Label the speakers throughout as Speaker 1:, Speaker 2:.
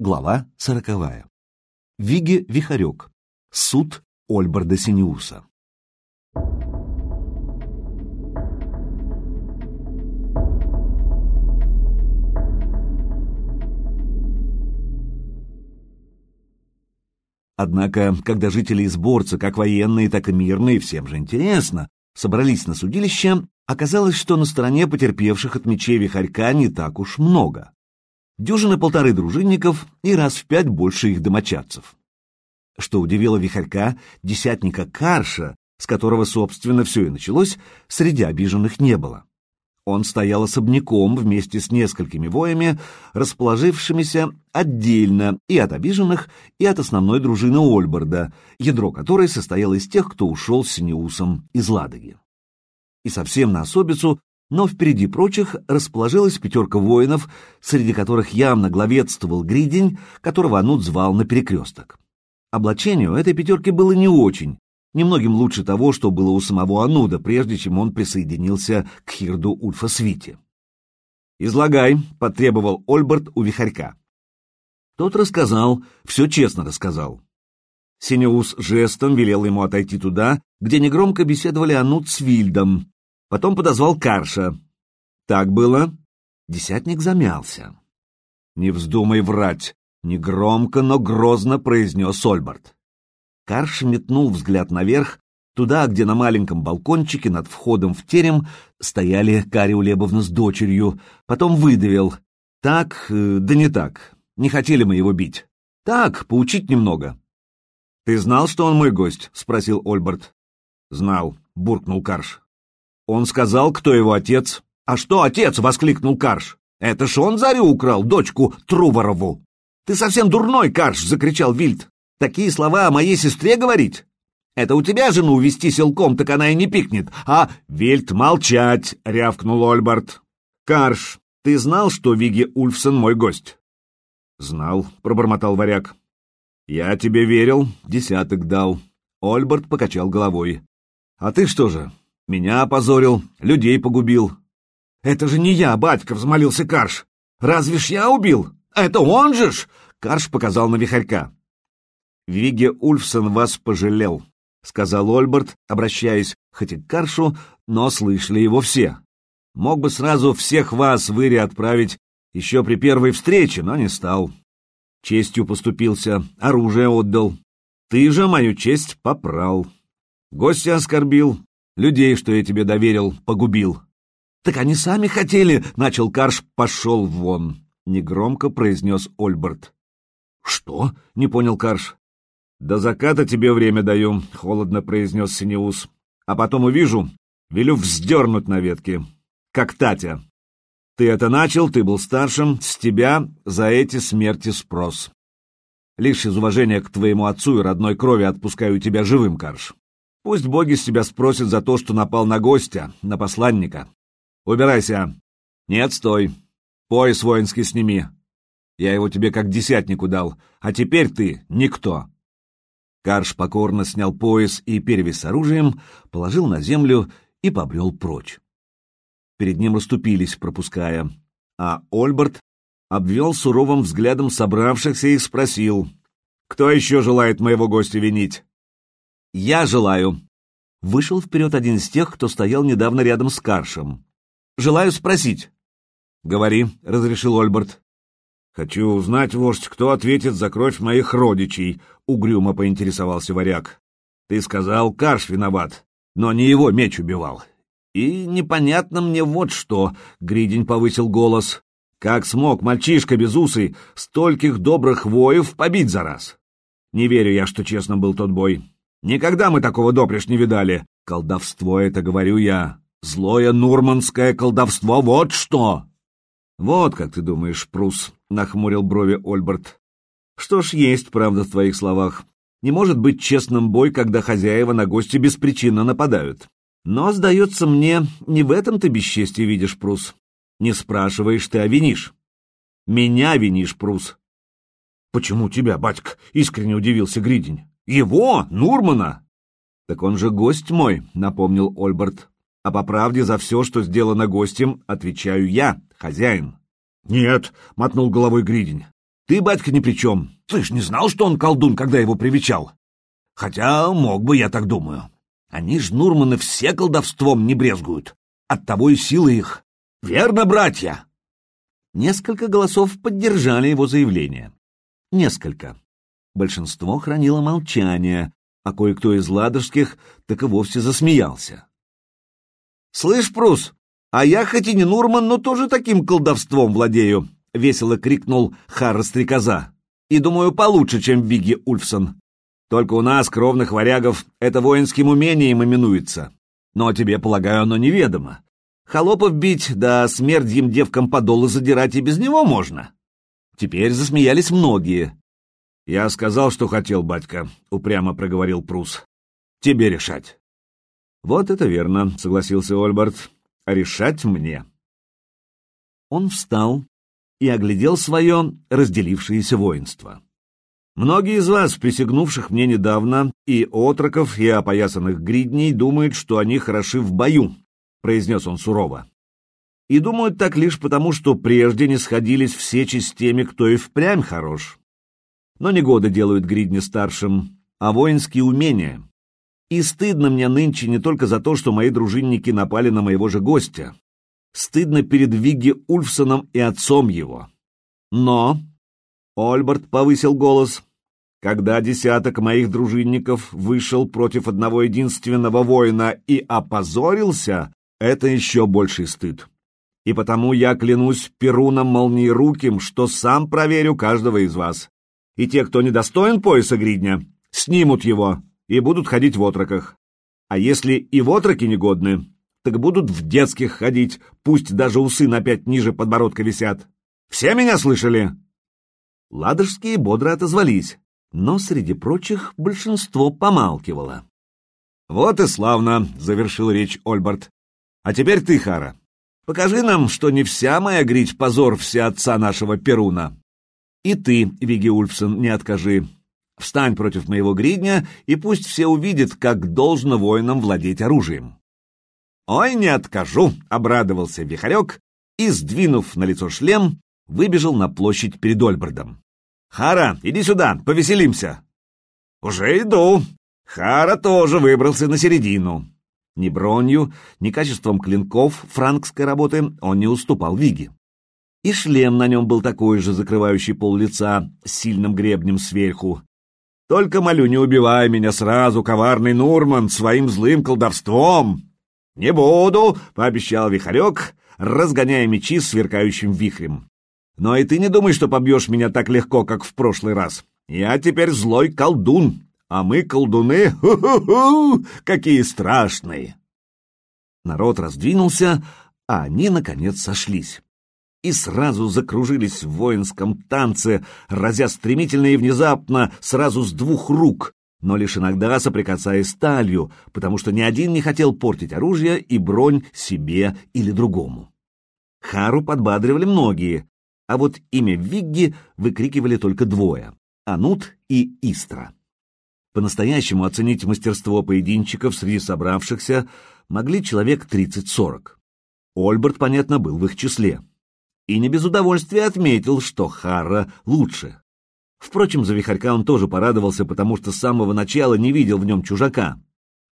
Speaker 1: Глава сороковая. Виге Вихарек. Суд Ольберда Синеуса. Однако, когда жители сборца, как военные, так и мирные, всем же интересно, собрались на судилище, оказалось, что на стороне потерпевших от мечей Вихарька не так уж много дюжины полторы дружинников и раз в пять больше их домочадцев. Что удивило Вихарька, десятника Карша, с которого, собственно, все и началось, среди обиженных не было. Он стоял особняком вместе с несколькими воями, расположившимися отдельно и от обиженных, и от основной дружины Ольборда, ядро которой состояло из тех, кто ушел с Синеусом из Ладоги. И совсем на особицу но впереди прочих расположилась пятерка воинов, среди которых явно главенствовал Гридень, которого Анут звал на перекресток. Облачению этой пятерки было не очень, немногим лучше того, что было у самого Ануда, прежде чем он присоединился к Хирду Ульфа Свите. «Излагай», — потребовал Ольберт у Вихарька. Тот рассказал, все честно рассказал. Синеус жестом велел ему отойти туда, где негромко беседовали Анут с Вильдом, Потом подозвал Карша. Так было. Десятник замялся. «Не вздумай врать», — негромко, но грозно произнес Ольберт. Карш метнул взгляд наверх, туда, где на маленьком балкончике над входом в терем стояли Кари Улебовна с дочерью, потом выдавил. «Так, э, да не так. Не хотели мы его бить. Так, поучить немного». «Ты знал, что он мой гость?» — спросил Ольберт. «Знал», — буркнул Карш. Он сказал, кто его отец. «А что отец?» — воскликнул Карш. «Это ж он Зарю украл, дочку Труворову!» «Ты совсем дурной, Карш!» — закричал Вильд. «Такие слова о моей сестре говорить? Это у тебя жену увести силком, так она и не пикнет, а...» «Вильд, молчать!» — рявкнул Ольберт. «Карш, ты знал, что Виги Ульфсон мой гость?» «Знал», — пробормотал варяг. «Я тебе верил, десяток дал». Ольберт покачал головой. «А ты что же, меня опозорил, людей погубил. «Это же не я, батька!» — взмолился Карш. «Разве ж я убил? Это он же ж!» — Карш показал на вихарька. «Виге Ульфсон вас пожалел», — сказал Ольберт, обращаясь хоть и к Каршу, но слышали его все. «Мог бы сразу всех вас в Ире отправить еще при первой встрече, но не стал. Честью поступился, оружие отдал. Ты же мою честь попрал. Гостя оскорбил, Людей, что я тебе доверил, погубил. Так они сами хотели, — начал Карш, — пошел вон, — негромко произнес Ольберт. Что? — не понял Карш. До заката тебе время даю, — холодно произнес Синеус. А потом увижу, велю вздернуть на ветке, как Татя. Ты это начал, ты был старшим, с тебя за эти смерти спрос. Лишь из уважения к твоему отцу и родной крови отпускаю тебя живым, Карш. Пусть боги с тебя спросят за то, что напал на гостя, на посланника. Убирайся. Нет, стой. Пояс воинский сними. Я его тебе как десятнику дал, а теперь ты никто. Карш покорно снял пояс и перевес оружием, положил на землю и побрел прочь. Перед ним расступились, пропуская, а Ольберт обвел суровым взглядом собравшихся и спросил, «Кто еще желает моего гостя винить?» «Я желаю!» Вышел вперед один из тех, кто стоял недавно рядом с Каршем. «Желаю спросить». «Говори», — разрешил Ольберт. «Хочу узнать, вождь, кто ответит за кровь моих родичей», — угрюмо поинтересовался варяг. «Ты сказал, Карш виноват, но не его меч убивал». «И непонятно мне вот что», — Гридень повысил голос. «Как смог мальчишка безусый стольких добрых воев побить за раз? Не верю я, что честно был тот бой. Никогда мы такого допрежь не видали. Колдовство это, говорю я. Злое нурманское колдовство, вот что!» «Вот как ты думаешь, Прус», — нахмурил брови Ольберт. «Что ж, есть правда в твоих словах. Не может быть честным бой, когда хозяева на гости беспричинно нападают. Но, сдается мне, не в этом ты бесчестие видишь, Прус. Не спрашиваешь ты, а винишь. Меня винишь, Прус». «Почему тебя, батька?» — искренне удивился Гридень. Его, Нурмана. Так он же гость мой, напомнил Ольберт. А по правде за все, что сделано гостем, отвечаю я, хозяин. Нет, мотнул головой Гридень. Ты, батька, ни при чем. Ты ж не знал, что он колдун, когда его привечал? Хотя мог бы, я так думаю. Они ж, Нурманы, все колдовством не брезгуют. Оттого и силы их. Верно, братья?»
Speaker 2: Несколько голосов поддержали его заявление. Несколько. Большинство хранило молчание, а кое-кто из ладожских так и вовсе засмеялся.
Speaker 1: «Слышь, Прус, а я хоть и не Нурман, но тоже таким колдовством владею!» — весело крикнул Харра Стрекоза. «И думаю, получше, чем Вигги Ульфсон. Только у нас, кровных варягов, это воинским умением именуется. Но тебе, полагаю, оно неведомо. Холопов бить, да смердьим девкам подолы задирать и без него можно». Теперь засмеялись многие. «Я сказал, что хотел, батька», — упрямо проговорил Прус. «Тебе решать». «Вот это верно», — согласился Ольберт. «А решать мне».
Speaker 2: Он встал и оглядел свое разделившееся воинство.
Speaker 1: Многие из вас, присягнувших мне недавно, и отроков, и опоясанных гридней, думают, что они хороши в бою, — произнес он сурово. И думают так лишь потому, что прежде не сходились все с теми, кто и впрямь хорош. Но не годы делают гридни старшим, а воинские умения. И стыдно мне нынче не только за то, что мои дружинники напали на моего же гостя. Стыдно перед Вигги Ульфсоном и отцом его. Но, Ольберт повысил голос, когда десяток моих дружинников вышел против одного единственного воина и опозорился, это еще больший стыд. И потому я клянусь Перуном Молниеруким, что сам проверю каждого из вас и те, кто недостоин пояса гридня, снимут его и будут ходить в отроках. А если и в отроки негодны, так будут в детских ходить, пусть даже усы на пять ниже подбородка висят. Все меня слышали?»
Speaker 2: Ладожские бодро отозвались, но среди прочих большинство помалкивало.
Speaker 1: «Вот и славно!» — завершил речь Ольберт. «А теперь ты, Хара, покажи нам, что не вся моя грить позор все отца нашего Перуна. И ты, Виги Ульфсон, не откажи. Встань против моего гридня, и пусть все увидят, как должно воинам владеть оружием. «Ой, не откажу!» — обрадовался Вихарек и, сдвинув на лицо шлем, выбежал на площадь перед Ольбердом. «Хара, иди сюда, повеселимся!» «Уже иду!» Хара тоже выбрался на середину. Ни бронью, ни качеством клинков франкской работы он не уступал Виге и шлем на нем был такой же, закрывающий пол лица, с сильным гребнем сверху. «Только молю, не убивай меня сразу, коварный Нурман, своим злым колдовством!» «Не буду!» — пообещал Вихарек, разгоняя мечи сверкающим вихрем. «Но и ты не думай, что побьешь меня так легко, как в прошлый раз. Я теперь злой колдун, а мы, колдуны, ху-ху-ху, какие страшные!» Народ раздвинулся, а они, наконец, сошлись и сразу закружились в воинском танце, разя стремительно и внезапно сразу с двух рук, но лишь иногда соприкасаясь сталью, потому что ни один не хотел портить оружие и бронь себе или другому. Хару подбадривали многие, а вот имя Вигги выкрикивали только двое — Анут и Истра. По-настоящему оценить мастерство поединчиков среди собравшихся могли человек 30-40. Ольберт, понятно, был в их числе и не без удовольствия отметил, что Харра лучше. Впрочем, за Вихарька он тоже порадовался, потому что с самого начала не видел в нем чужака.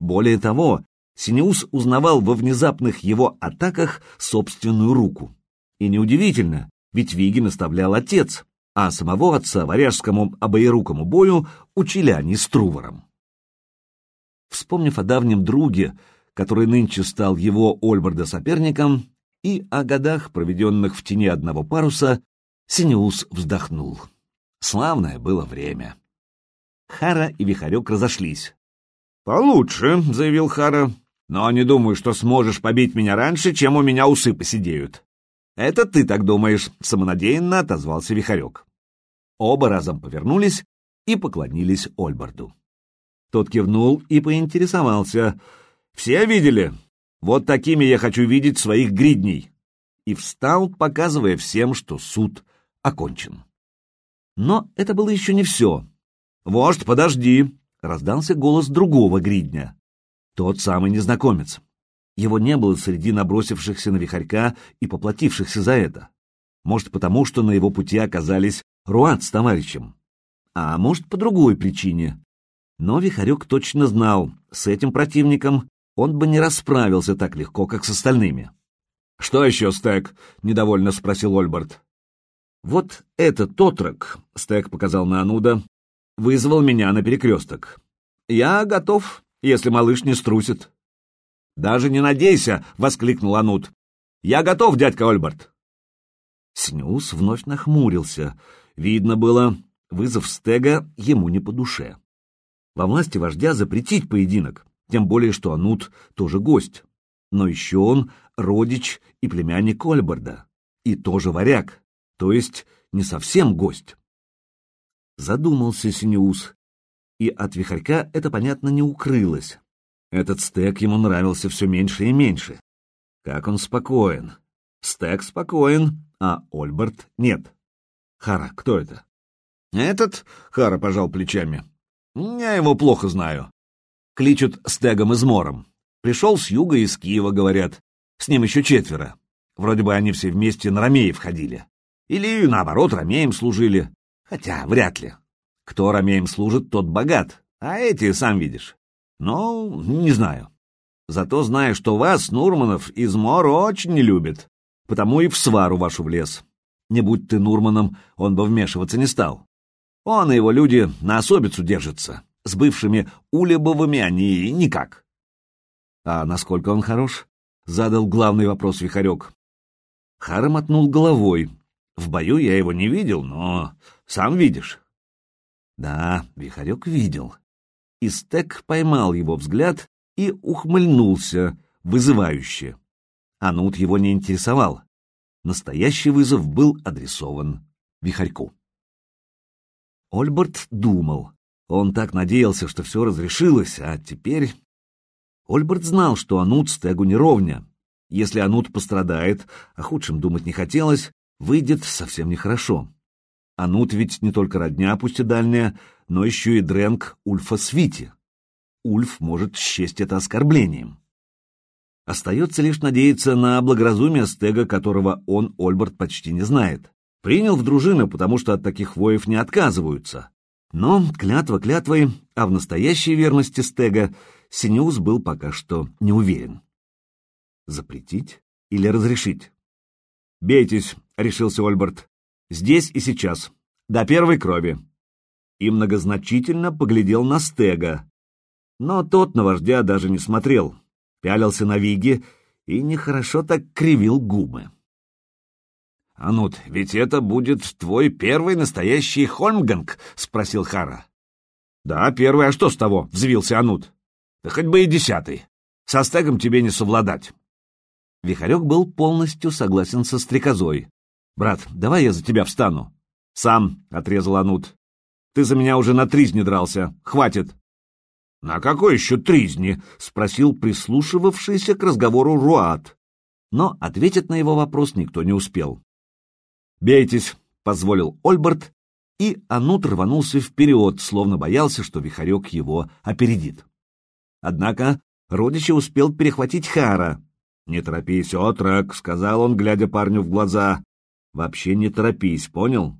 Speaker 1: Более того, Синеус узнавал во внезапных его атаках собственную руку. И неудивительно, ведь Виги наставлял отец, а самого отца варяжскому обоерукому бою учили они с Трувором. Вспомнив о давнем друге, который нынче стал его Ольберда соперником, и о годах, проведенных в тени одного паруса, Синеус вздохнул. Славное было время. Хара и Вихарек разошлись. «Получше», — заявил Хара, — «но не думаю, что сможешь побить меня раньше, чем у меня усы посидеют». «Это ты так думаешь», — самонадеянно отозвался Вихарек. Оба разом повернулись и поклонились Ольбарду. Тот кивнул и поинтересовался. «Все видели? Вот такими я хочу видеть своих гридней!» И встал, показывая всем, что суд окончен. Но это было еще не все. «Вождь, подожди!» — раздался голос другого гридня. Тот самый незнакомец. Его не было среди набросившихся на вихарька и поплатившихся за это. Может, потому, что на его пути оказались
Speaker 2: Руат с товарищем. А может, по другой причине. Но Вихарек точно знал, с этим противником он бы не расправился так легко, как с остальными. «Что еще, Стэк?» — недовольно спросил Ольберт. «Вот этот отрок», — Стэк показал на Ануда, — «вызвал меня на перекресток. Я готов, если малыш не струсит». «Даже не надейся!» — воскликнул Ануд. «Я готов, дядька Ольберт!» Снюс вновь нахмурился. Видно было, вызов Стега ему не по душе. Во власти вождя запретить поединок, тем более, что Анут тоже гость. Но еще он родич и племянник Ольберда, и тоже варяг, то есть не совсем гость. Задумался Синеус, и от вихарька это, понятно, не укрылось. Этот стек ему нравился все меньше и меньше. Как он спокоен. Стек спокоен, а Ольберт нет. Хара, кто это? Этот, Хара пожал плечами. Я его плохо знаю. Кличут Стегом Измором. Пришел с юга из Киева, говорят. С ним еще четверо. Вроде бы они все вместе на Ромеев ходили. Или, наоборот, Ромеем служили. Хотя, вряд ли. Кто Ромеем служит, тот богат. А эти, сам видишь. Ну, не знаю. Зато знаю, что вас, Нурманов, Измор очень не любит. Потому и в свару вашу влез. Не будь ты Нурманом, он бы вмешиваться не стал. Он и его люди на особицу держатся. С бывшими Улебовыми они никак. А насколько он хорош? Задал главный вопрос Вихарек. Хара мотнул головой. В бою я его не видел, но сам видишь. Да, Вихарек видел. И Стек поймал его взгляд и ухмыльнулся, вызывающе. Анут его не интересовал. Настоящий вызов был адресован Вихарьку. Ольберт думал. Он так надеялся, что все разрешилось, а теперь... Ольберт знал, что Анут Стегу не ровня. Если Анут пострадает, о худшем думать не хотелось, выйдет совсем нехорошо. Анут ведь не только родня, пусть и дальняя, но еще и Дрэнк Ульфа Свити. Ульф может счесть это оскорблением. Остается лишь надеяться на благоразумие Стега, которого он, Ольберт, почти не знает. Принял в дружину, потому что от таких воев не отказываются. Но клятва клятвой, а в настоящей верности Стега Синеус был пока что не уверен. Запретить или разрешить? «Бейтесь», — решился Ольберт. «Здесь и сейчас. До первой крови». И многозначительно поглядел на Стега. Но тот на вождя даже не смотрел, пялился на Виги и нехорошо так кривил губы. «Анут, ведь это будет твой первый настоящий Хольмганг?» — спросил Хара. «Да, первый, а что с того?» — взвился Анут. «Да хоть бы и десятый. Со стегом тебе не совладать». Вихарек был полностью согласен со стрекозой. «Брат, давай я за тебя встану». «Сам», — отрезал Анут. «Ты за меня уже на тризне дрался. Хватит». «На какой еще тризни?» — спросил прислушивавшийся к разговору Руат. Но ответить на его вопрос никто не успел. «Бейтесь», — позволил Ольберт, и Анут рванулся вперед, словно боялся, что Вихарек его опередит. Однако родича успел перехватить Хара. «Не торопись, отрок», — сказал он, глядя парню в глаза. «Вообще не торопись, понял?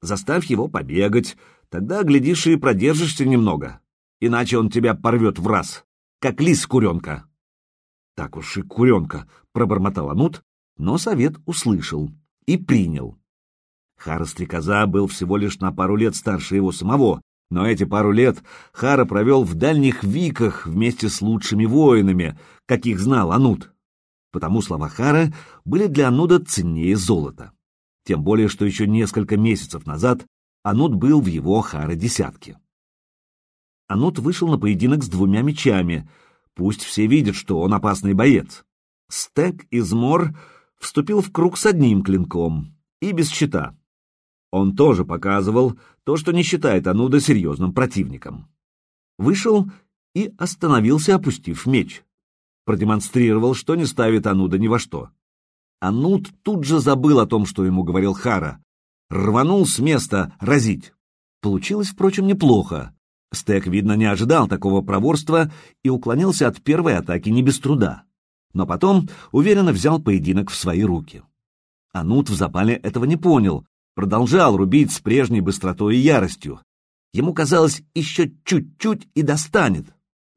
Speaker 2: Заставь его побегать, тогда, глядишь, и продержишься немного, иначе он тебя порвет в раз, как лис куренка». «Так уж и куренка», — пробормотал Анут, но совет услышал и принял. Хара Стрекоза был всего лишь на пару лет старше его самого, но эти пару лет Хара провел в дальних виках вместе с лучшими воинами, каких знал Анут. Потому слова Хара были для Ануда ценнее золота. Тем более, что еще несколько месяцев назад Анут был в его Хара десятке. Анут вышел на поединок с двумя мечами. Пусть все видят, что он опасный боец. Стек из Мор вступил в круг с одним клинком и без щита. Он тоже показывал то, что не считает Ануда серьезным противником. Вышел и остановился, опустив меч. Продемонстрировал, что не ставит Ануда ни во что. Ануд тут же забыл о том, что ему говорил Хара. Рванул с места разить. Получилось, впрочем, неплохо. Стек, видно, не ожидал такого проворства и уклонился от первой атаки не без труда но потом уверенно взял поединок в свои руки. Анут в запале этого не понял,
Speaker 1: продолжал рубить с прежней быстротой и яростью. Ему казалось, еще чуть-чуть и достанет.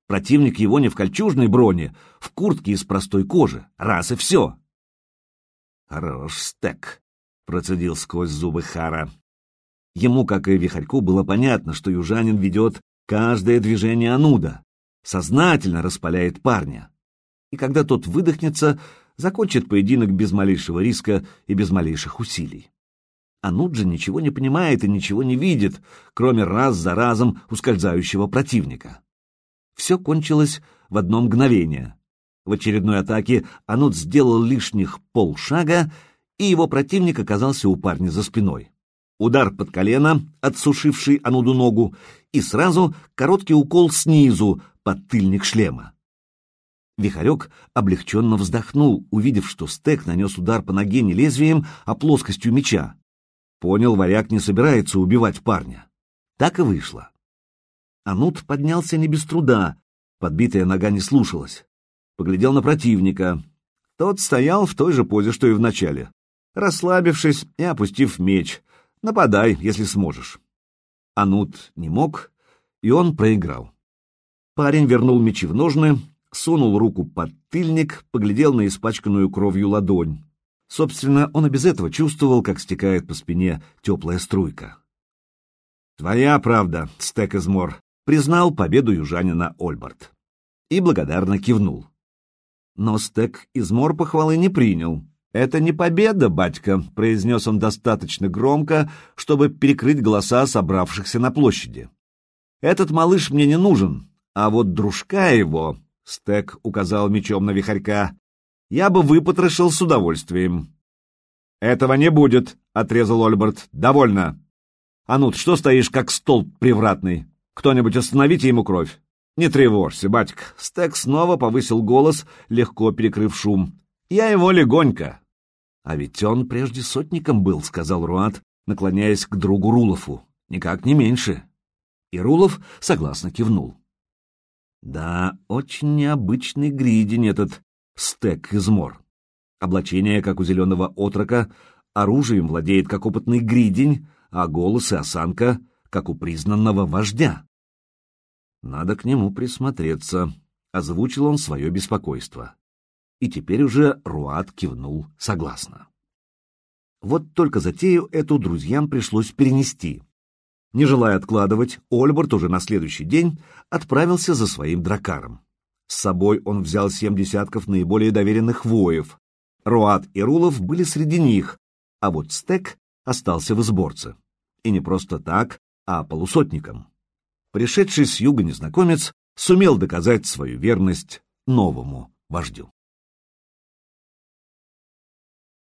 Speaker 1: Противник его не в кольчужной броне, в куртке из простой кожи. Раз и все. «Хорош стек», — процедил сквозь зубы Хара. Ему, как и Вихарьку, было понятно, что южанин ведет каждое движение Ануда, сознательно распаляет парня. И когда тот выдохнется, закончит поединок без малейшего риска и без малейших усилий. Ануд же ничего не понимает и ничего не видит, кроме раз за разом ускользающего противника. Все кончилось в одно мгновение. В очередной атаке Анут сделал лишних полшага, и его противник оказался у парня за спиной. Удар под колено, отсушивший Ануду ногу, и сразу короткий укол снизу, под тыльник шлема. Вихарек облегченно вздохнул, увидев, что стек нанес удар по ноге не лезвием, а плоскостью меча. Понял, варяг не собирается убивать парня. Так и вышло. Анут поднялся не без труда, подбитая нога не слушалась. Поглядел на противника. Тот стоял в той же позе, что и в начале, расслабившись и опустив меч. Нападай, если сможешь. Анут не мог, и он проиграл. Парень вернул мечи в ножны, сунул руку под тыльник, поглядел на испачканную кровью ладонь. Собственно, он и без этого чувствовал, как стекает по спине теплая струйка. «Твоя правда, Стек Измор», признал победу южанина Ольберт и благодарно кивнул. Но Стек Измор похвалы не принял. «Это не победа, батька», — произнес он достаточно громко, чтобы перекрыть голоса собравшихся на площади. «Этот малыш мне не нужен, а вот дружка его...» — Стек указал мечом на вихарька. «Я бы выпотрошил с удовольствием». «Этого не будет», — отрезал Ольберт. «Довольно». «Анут, что стоишь, как столб привратный? Кто-нибудь остановите ему кровь. Не тревожься, батька. Стек снова повысил голос, легко перекрыв шум. Я его легонько. А ведь он прежде сотником был, сказал Руат, наклоняясь к другу Рулову. Никак не меньше. И Рулов согласно кивнул. Да, очень необычный гридень этот стек измор. Облачение, как у зеленого отрока, оружием владеет как опытный гридень, а голос и осанка, как у признанного вождя. Надо к нему присмотреться, озвучил он свое беспокойство. И теперь уже Руат кивнул согласно. Вот только затею эту друзьям пришлось перенести. Не желая откладывать, Ольберт уже на следующий день отправился за своим дракаром. С собой он взял семь десятков наиболее доверенных воев. Руат и Рулов были среди них, а вот Стек остался в изборце. И не просто так, а полусотником пришедший с юга незнакомец сумел доказать свою верность новому вождю.